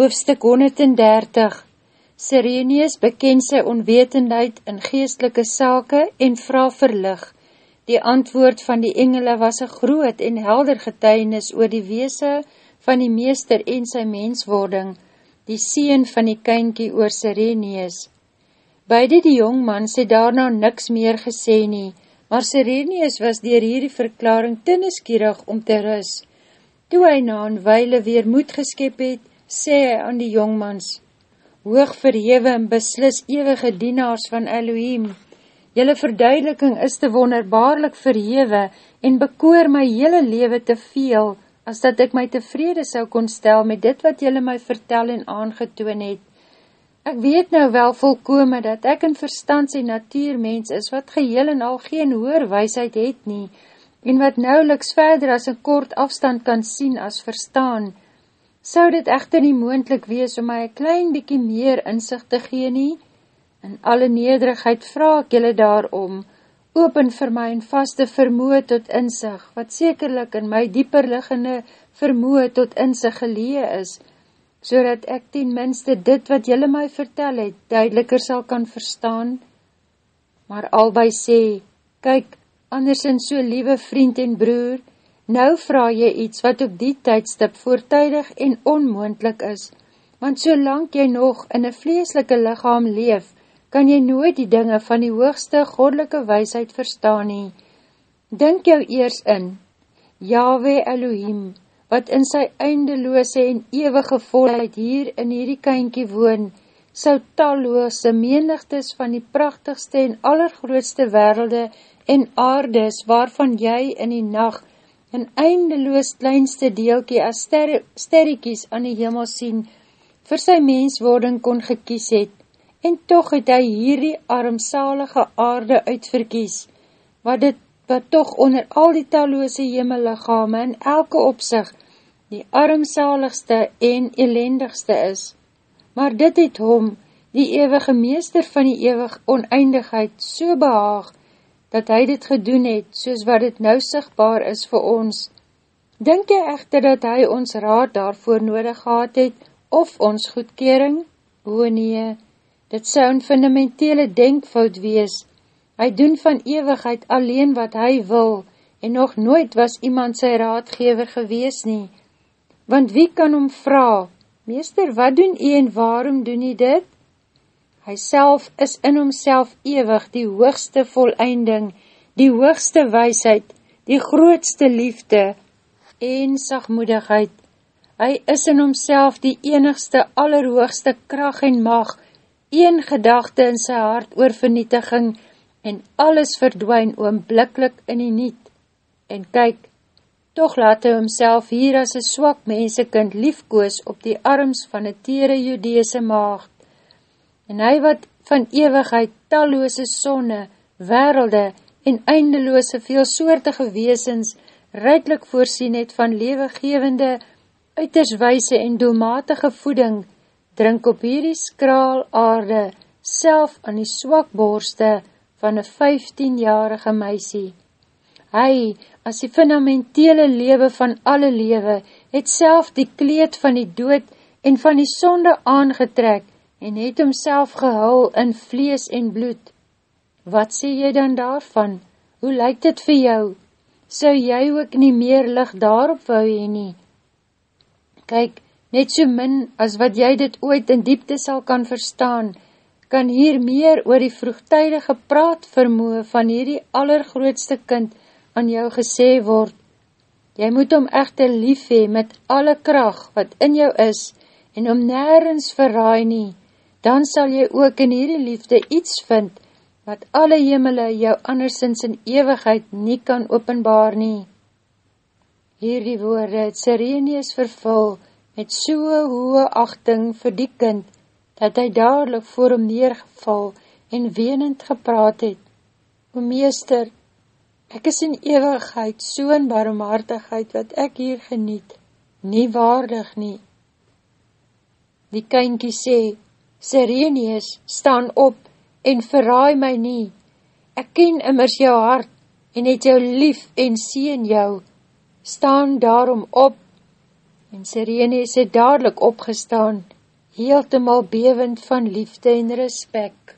Hoofstuk 130 Sirenius beken sy onwetendheid in geestelike sake en vraag verlig. Die antwoord van die engele was een groot en helder getuinis oor die weese van die meester en sy menswording, die sien van die kynkie oor Sirenius. Beide die jongman sê daarna niks meer gesê nie, maar Sirenius was dier hierdie verklaring te niskierig om te rus. Toe hy na een weile weer moed geskep het, sê hy aan die jongmans, Hoog verhewe en beslis ewige dienaars van Elohim, Julle verduideliking is te wonderbaarlik verhewe en bekoor my hele lewe te veel, as dat ek my tevrede sou kon stel met dit wat julle my vertel en aangetoon het. Ek weet nou wel volkome dat ek in verstand sy natuurmens is wat geheel en al geen hoer weisheid het nie, en wat nauweliks verder as een kort afstand kan sien as verstaan, Sou dit echter nie moendlik wees om my een klein bykie meer inzicht te gee nie? In alle nederigheid vraag ek julle daarom, open vir my en vaste vermoe tot inzicht, wat sekerlik in my dieper liggende vermoe tot inzicht gelee is, so dat ek ten minste dit wat julle my vertel het, duideliker sal kan verstaan. Maar albei sê, kyk, anders in so liewe vriend en broer, Nou vraag jy iets wat op die tydstip voortuidig en onmoendlik is, want solang jy nog in een vleeslike lichaam leef, kan jy nooit die dinge van die hoogste goddelike weisheid verstaan nie. Dink jou eers in, Yahweh Elohim, wat in sy eindeloose en eeuwige volheid hier in hierdie kynkie woon, sou talloose menigtes van die prachtigste en allergrootste werelde en aardes waarvan jy in die nacht een eindeloos kleinste deelkie as ster, sterrekies aan die hemel sien, vir sy menswording kon gekies het, en toch het hy hierdie armsalige aarde uitverkies, wat dit, wat toch onder al die talloose hemellichame in elke opzicht, die armsaligste en elendigste is. Maar dit het hom, die eeuwige meester van die eeuwig oneindigheid, so behaag, dat hy dit gedoen het, soos wat dit nou sigtbaar is vir ons. Denk jy echter dat hy ons raad daarvoor nodig gehad het, of ons goedkering? O nee, dit sou een fundamentele denkfout wees. Hy doen van eeuwigheid alleen wat hy wil, en nog nooit was iemand sy raadgever gewees nie. Want wie kan hom vraag, Meester, wat doen jy en waarom doen jy dit? Hy self is in homself ewig die hoogste voleinding, die hoogste weisheid, die grootste liefde en sagmoedigheid. Hy is in homself die enigste allerhoogste kracht en mag, een gedachte in sy hart oor vernietiging en alles verdwijn oomblikkelijk in die niet. En kyk, toch laat hy homself hier as een swak mensekind liefkoos op die arms van die tere judeese maagd en hy wat van ewigheid talloose sonne, werelde en eindeloose veelsoortige weesens reiklik voorsien het van lewegevende, uiterswijse en doelmatige voeding, drink op hierdie skraal aarde self aan die swakborste van een 15-jarige meisie. Hy, as die fundamentele lewe van alle lewe, het self die kleed van die dood en van die sonde aangetrek en het homself gehul in vlees en bloed. Wat sê jy dan daarvan? Hoe lyk dit vir jou? Sou jy ook nie meer licht daarop wou jy nie? Kyk, net so min as wat jy dit ooit in diepte sal kan verstaan, kan hier meer oor die vroegtijdige praat vermoe van hierdie allergrootste kind aan jou gesê word. Jy moet om echte lief hee met alle kracht wat in jou is en om nergens verraai nie, dan sal jy ook in hierdie liefde iets vind, wat alle jemele jou andersins in ewigheid nie kan openbaar nie. Hierdie woorde het Sireneus vervul met soe hoë achting vir die kind, dat hy dadelijk voor hom neergeval en wenend gepraat het. O meester, ek is in ewigheid so'n barmhartigheid wat ek hier geniet, nie waardig nie. Die kynkie sê, Sirenius, staan op en verraai my nie. Ek ken immers jou hart en het jou lief en sien jou. Staan daarom op En Sirenes het dadelijk opgestaan, heeltemaal bewend van liefde en respect.